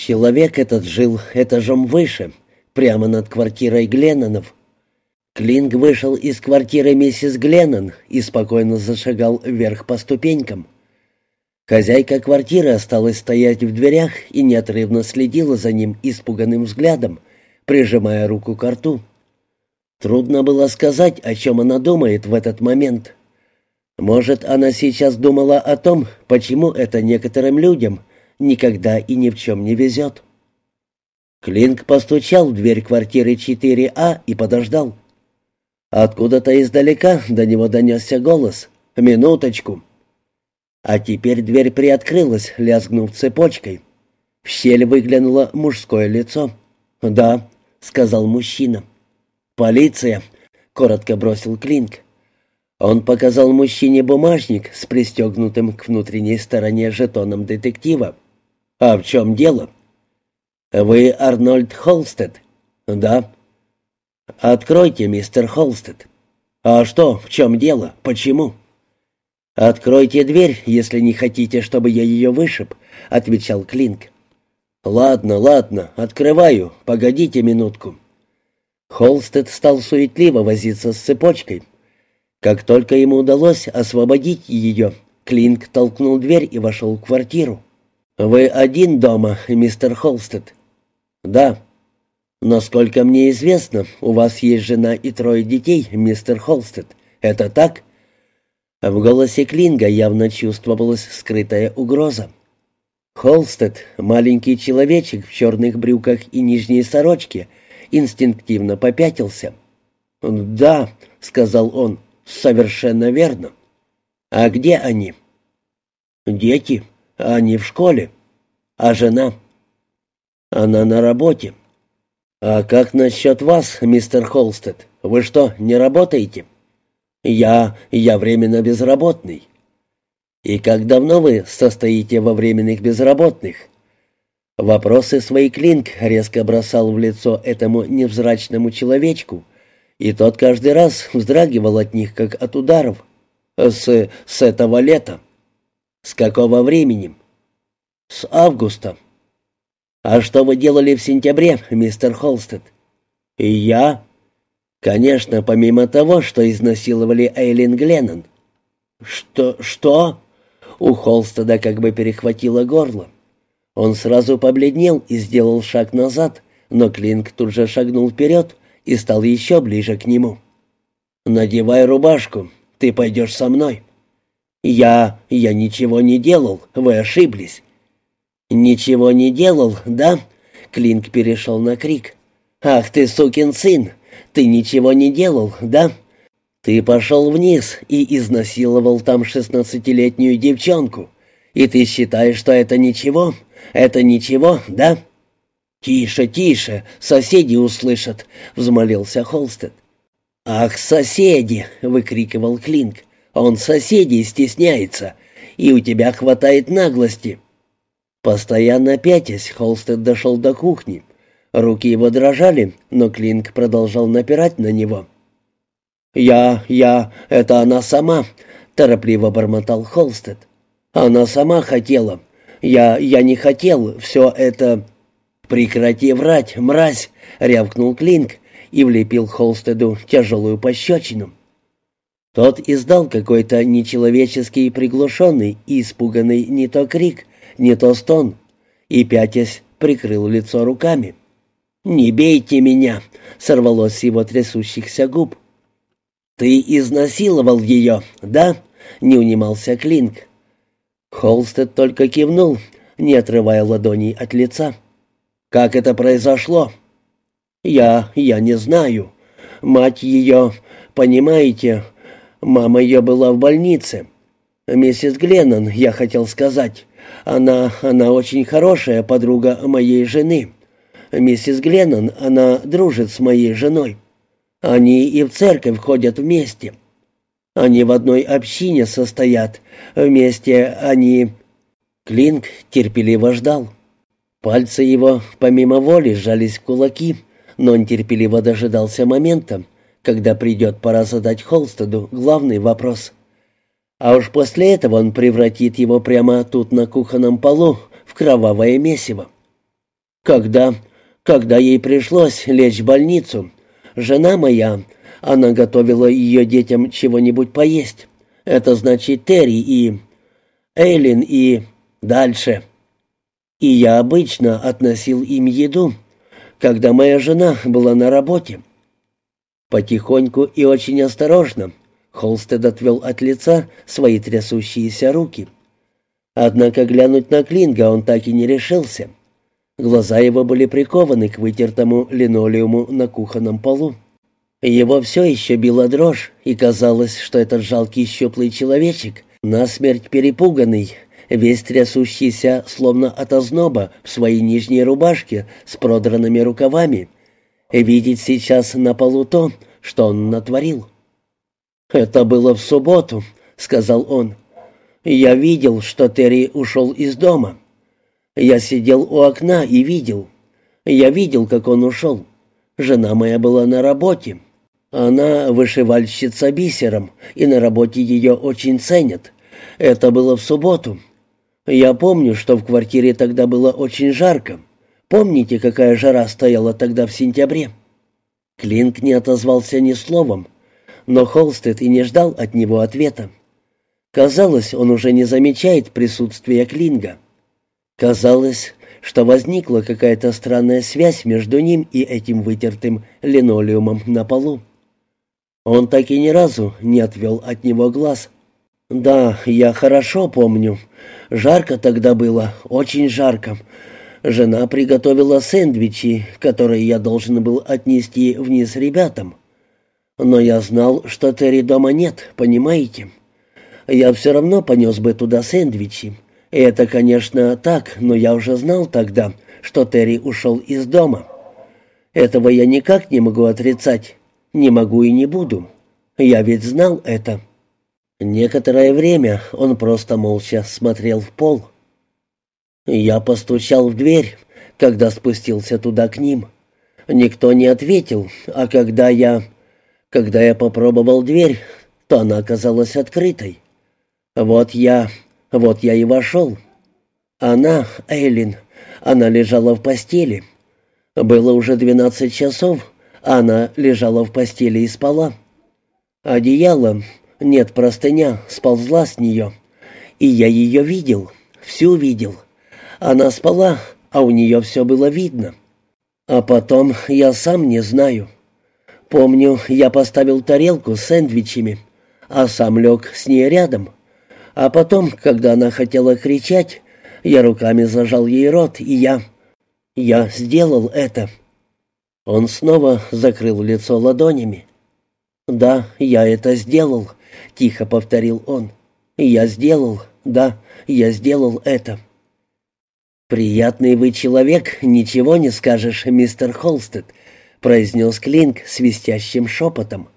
Человек этот жил этажом выше, прямо над квартирой Гленнонов. Клинг вышел из квартиры миссис Гленнон и спокойно зашагал вверх по ступенькам. Хозяйка квартиры осталась стоять в дверях и неотрывно следила за ним испуганным взглядом, прижимая руку к рту. Трудно было сказать, о чем она думает в этот момент. Может, она сейчас думала о том, почему это некоторым людям никогда и ни в чем не везет. Клинк постучал в дверь квартиры 4А и подождал. Откуда-то издалека до него донесся голос. «Минуточку!» А теперь дверь приоткрылась, лязгнув цепочкой. В щель выглянуло мужское лицо. «Да», — сказал мужчина. «Полиция», — коротко бросил Клинк. Он показал мужчине бумажник с пристегнутым к внутренней стороне жетоном детектива. «А в чем дело?» «Вы Арнольд Холстед?» «Да». «Откройте, мистер Холстед». «А что, в чем дело? Почему?» «Откройте дверь, если не хотите, чтобы я ее вышиб», — отвечал Клинк. «Ладно, ладно, открываю. Погодите минутку». Холстед стал суетливо возиться с цепочкой. Как только ему удалось освободить ее, Клинк толкнул дверь и вошел в квартиру. «Вы один дома, мистер Холстед?» «Да». «Насколько мне известно, у вас есть жена и трое детей, мистер Холстед. Это так?» В голосе Клинга явно чувствовалась скрытая угроза. Холстед, маленький человечек в черных брюках и нижней сорочке, инстинктивно попятился. «Да», — сказал он, — «совершенно верно». «А где они?» «Дети. Они в школе. А жена?» «Она на работе». «А как насчет вас, мистер Холстед? Вы что, не работаете?» «Я... я временно безработный». «И как давно вы состоите во временных безработных?» Вопросы свои Клинк резко бросал в лицо этому невзрачному человечку, и тот каждый раз вздрагивал от них, как от ударов. «С... с этого лета». «С какого времени?» «С августа». «А что вы делали в сентябре, мистер Холстед?» «И я...» Конечно, помимо того, что изнасиловали Эйлин Гленнон. Что? Что? У Холстеда как бы перехватило горло. Он сразу побледнел и сделал шаг назад, но Клинк тут же шагнул вперед и стал еще ближе к нему. «Надевай рубашку, ты пойдешь со мной». «Я... я ничего не делал, вы ошиблись». «Ничего не делал, да?» Клинк перешел на крик. «Ах ты, сукин сын! Ты ничего не делал, да? Ты пошел вниз и изнасиловал там шестнадцатилетнюю девчонку. И ты считаешь, что это ничего? Это ничего, да?» «Тише, тише, соседи услышат», — взмолился Холстед. «Ах, соседи!» — выкрикивал Клинк. «Он соседей стесняется, и у тебя хватает наглости». Постоянно пятясь, Холстед дошел до кухни. Руки его дрожали, но Клинк продолжал напирать на него. «Я, я, это она сама», — торопливо бормотал Холстед. «Она сама хотела. Я, я не хотел, все это...» «Прекрати врать, мразь!» — рявкнул Клинк и влепил Холстеду тяжелую пощечину. Тот издал какой-то нечеловеческий приглушенный и испуганный не то крик, не то стон, и, пятясь, прикрыл лицо руками. «Не бейте меня!» — сорвалось с его трясущихся губ. «Ты изнасиловал ее, да?» — не унимался Клинк. Холстед только кивнул, не отрывая ладоней от лица. «Как это произошло?» «Я... я не знаю. Мать ее... Понимаете, мама ее была в больнице. Миссис Гленнон, я хотел сказать. Она... она очень хорошая подруга моей жены». Миссис Гленнон, она дружит с моей женой. Они и в церковь ходят вместе. Они в одной общине состоят. Вместе они...» Клинк терпеливо ждал. Пальцы его помимо воли сжались в кулаки, но он терпеливо дожидался момента, когда придет пора задать Холстеду главный вопрос. А уж после этого он превратит его прямо тут на кухонном полу в кровавое месиво. Когда... когда ей пришлось лечь в больницу, жена моя, она готовила ее детям чего-нибудь поесть. Это значит Терри и... Эйлин и... дальше. И я обычно относил им еду, когда моя жена была на работе. Потихоньку и очень осторожно Холстед отвел от лица свои трясущиеся руки. Однако глянуть на Клинга он так и не решился. Глаза его были прикованы к вытертому линолеуму на кухонном полу. Его все еще била дрожь, и казалось, что этот жалкий щуплый человечек, насмерть перепуганный, весь трясущийся, словно от озноба, в своей нижней рубашке с продранными рукавами, видит сейчас на полу то, что он натворил. «Это было в субботу», — сказал он. «Я видел, что Терри ушел из дома. Я сидел у окна и видел. Я видел, как он ушел. Жена моя была на работе. Она вышивальщица бисером, и на работе ее очень ценят. Это было в субботу. Я помню, что в квартире тогда было очень жарко. Помните, какая жара стояла тогда в сентябре?» Клинк не отозвался ни словом, но Холстед и не ждал от него ответа. Казалось, он уже не замечает присутствия Клинга. Казалось, что возникла какая-то странная связь между ним и этим вытертым линолеумом на полу. Он так и ни разу не отвел от него глаз. «Да, я хорошо помню. Жарко тогда было, очень жарко. Жена приготовила сэндвичи, которые я должен был отнести вниз ребятам. Но я знал, что Терри дома нет, понимаете? Я все равно понес бы туда сэндвичи. Это, конечно, так, но я уже знал тогда, что Терри ушел из дома. Этого я никак не могу отрицать. Не могу и не буду. Я ведь знал это. Некоторое время он просто молча смотрел в пол. Я постучал в дверь, когда спустился туда к ним. Никто не ответил, а когда я... Когда я попробовал дверь, то она оказалась открытой. Вот я... вот я и вошел. Она, Эйлин, она лежала в постели. Было уже двенадцать часов, она лежала в постели и спала. Одеяло, нет, простыня, сползла с нее. И я ее видел, всю видел. Она спала, а у нее все было видно. А потом я сам не знаю. Помню, я поставил тарелку с сэндвичами, а сам лег с ней рядом. А потом, когда она хотела кричать, я руками зажал ей рот, и я... Я сделал это. Он снова закрыл лицо ладонями. «Да, я это сделал», — тихо повторил он. «Я сделал, да, я сделал это». «Приятный вы человек, ничего не скажешь, мистер Холстед», — произнес Клинк свистящим шепотом.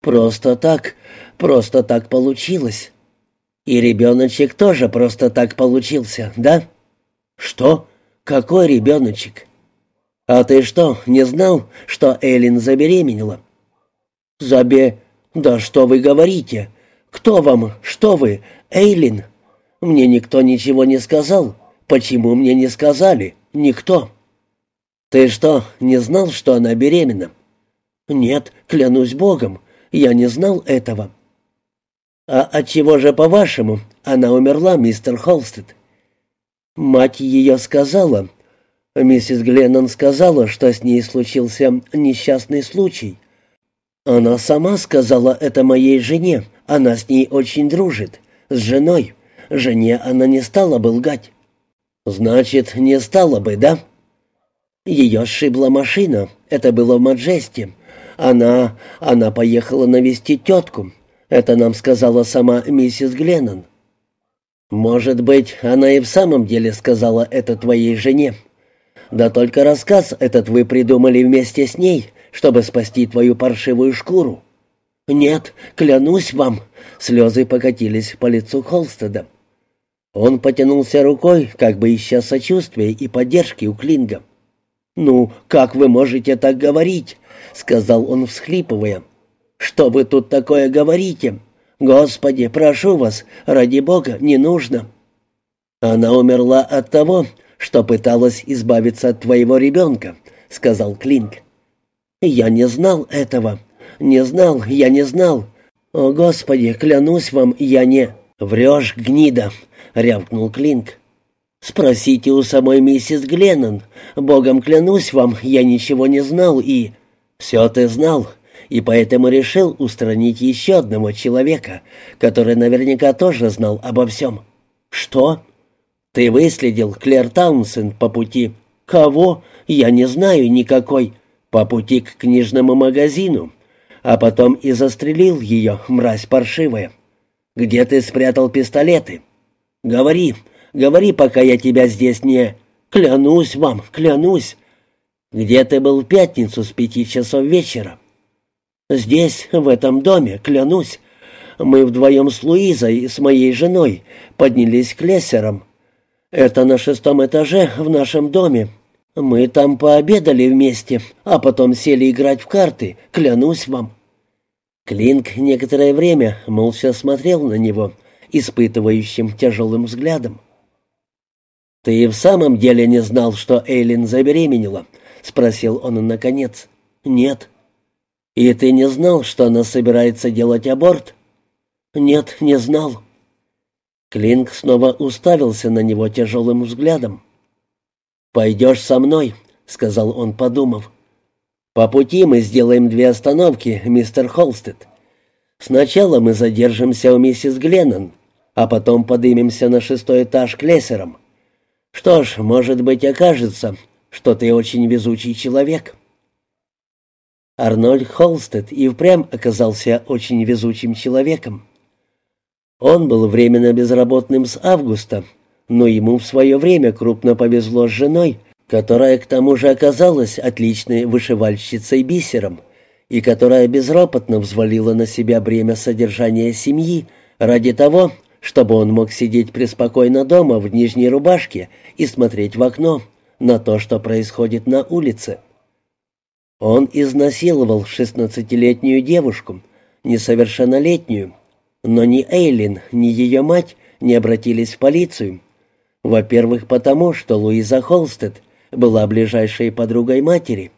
«Просто так, просто так получилось. И ребеночек тоже просто так получился, да?» «Что? Какой ребеночек?» «А ты что, не знал, что Эллен забеременела?» «Забе... Да что вы говорите? Кто вам? Что вы? Эйлин? Мне никто ничего не сказал. Почему мне не сказали? Никто». «Ты что, не знал, что она беременна?» «Нет, клянусь Богом, я не знал этого». «А от чего же, по-вашему, она умерла, мистер Холстед?» Мать ее сказала. Миссис Гленнон сказала, что с ней случился несчастный случай. Она сама сказала это моей жене. Она с ней очень дружит. С женой. Жене она не стала бы лгать. «Значит, не стала бы, да?» Ее сшибла машина. Это было в Маджесте. Она... она поехала навестить тетку. Это нам сказала сама миссис Гленнон. Может быть, она и в самом деле сказала это твоей жене. Да только рассказ этот вы придумали вместе с ней, чтобы спасти твою паршивую шкуру. Нет, клянусь вам, слезы покатились по лицу Холстеда. Он потянулся рукой, как бы ища сочувствия и поддержки у Клинга. «Ну, как вы можете так говорить?» — сказал он, всхлипывая. «Что вы тут такое говорите? Господи, прошу вас, ради Бога, не нужно». Она умерла от того, что пыталась избавиться от твоего ребенка», — сказал Клинк. «Я не знал этого. Не знал, я не знал. О, Господи, клянусь вам, я не...» «Врешь, гнида», — рявкнул Клинк. «Спросите у самой миссис Гленнон. Богом клянусь вам, я ничего не знал и...» «Все ты знал, и поэтому решил устранить еще одного человека, который наверняка тоже знал обо всем». «Что?» «Ты выследил Клэр Таунсенд по пути». «Кого? Я не знаю никакой». «По пути к книжному магазину, а потом и застрелил ее, мразь паршивая». «Где ты спрятал пистолеты?» «Говори, говори, пока я тебя здесь не...» «Клянусь вам, клянусь!» «Где ты был в пятницу с пяти часов вечера?» «Здесь, в этом доме, клянусь. Мы вдвоем с Луизой, с моей женой, поднялись к лессерам. Это на шестом этаже в нашем доме. Мы там пообедали вместе, а потом сели играть в карты, клянусь вам». Клинк некоторое время молча смотрел на него, испытывающим тяжелым взглядом. «Ты в самом деле не знал, что Эйлин забеременела?» — спросил он наконец. «Нет». «И ты не знал, что она собирается делать аборт?» «Нет, не знал». Клинк снова уставился на него тяжелым взглядом. «Пойдешь со мной», — сказал он, подумав. «По пути мы сделаем две остановки, мистер Холстед. Сначала мы задержимся у миссис Гленнон, а потом поднимемся на шестой этаж к лесерам. Что ж, может быть, окажется, что ты очень везучий человек». Арнольд Холстед и впрямь оказался очень везучим человеком. Он был временно безработным с августа, но ему в свое время крупно повезло с женой — которая к тому же оказалась отличной вышивальщицей бисером и которая безропотно взвалила на себя бремя содержания семьи ради того, чтобы он мог сидеть преспокойно дома в нижней рубашке и смотреть в окно на то, что происходит на улице. Он изнасиловал шестнадцатилетнюю девушку, несовершеннолетнюю, но ни Эйлин, ни ее мать не обратились в полицию. Во-первых, потому что Луиза Холстед – была ближайшей подругой матери.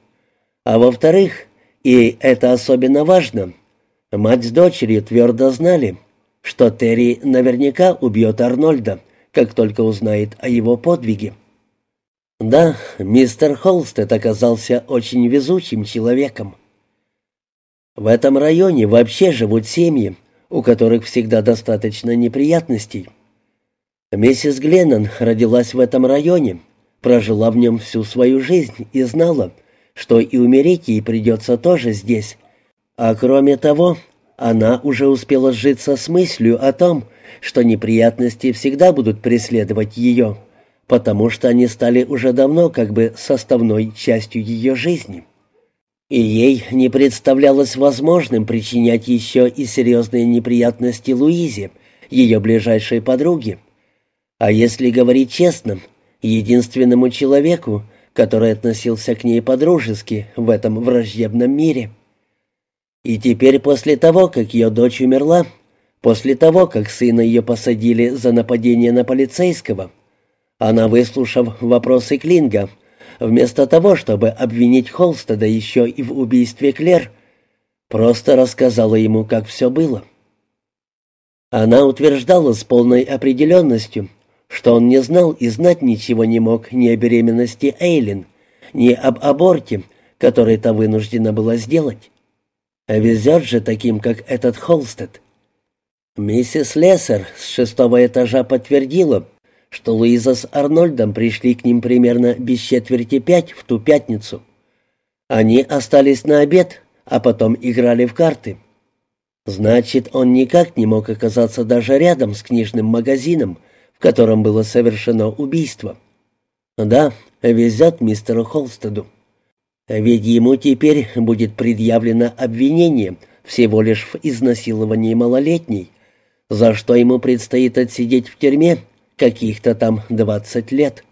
А во-вторых, и это особенно важно, мать с дочерью твердо знали, что Терри наверняка убьет Арнольда, как только узнает о его подвиге. Да, мистер Холстед оказался очень везучим человеком. В этом районе вообще живут семьи, у которых всегда достаточно неприятностей. Миссис Гленнон родилась в этом районе, прожила в нем всю свою жизнь и знала, что и умереть ей придется тоже здесь. А кроме того, она уже успела сжиться с мыслью о том, что неприятности всегда будут преследовать ее, потому что они стали уже давно как бы составной частью ее жизни. И ей не представлялось возможным причинять еще и серьезные неприятности Луизе, ее ближайшей подруге. А если говорить честно, единственному человеку, который относился к ней по-дружески в этом враждебном мире. И теперь после того, как ее дочь умерла, после того, как сына ее посадили за нападение на полицейского, она, выслушав вопросы Клинга, вместо того, чтобы обвинить Холстеда еще и в убийстве Клер, просто рассказала ему, как все было. Она утверждала с полной определенностью, что он не знал и знать ничего не мог ни о беременности Эйлин, ни об аборте, который та вынуждена была сделать. А везет же таким, как этот Холстед. Миссис Лессер с шестого этажа подтвердила, что Луиза с Арнольдом пришли к ним примерно без четверти пять в ту пятницу. Они остались на обед, а потом играли в карты. Значит, он никак не мог оказаться даже рядом с книжным магазином, в котором было совершено убийство. Да, везет мистеру Холстеду. Ведь ему теперь будет предъявлено обвинение всего лишь в изнасиловании малолетней, за что ему предстоит отсидеть в тюрьме каких-то там двадцать лет.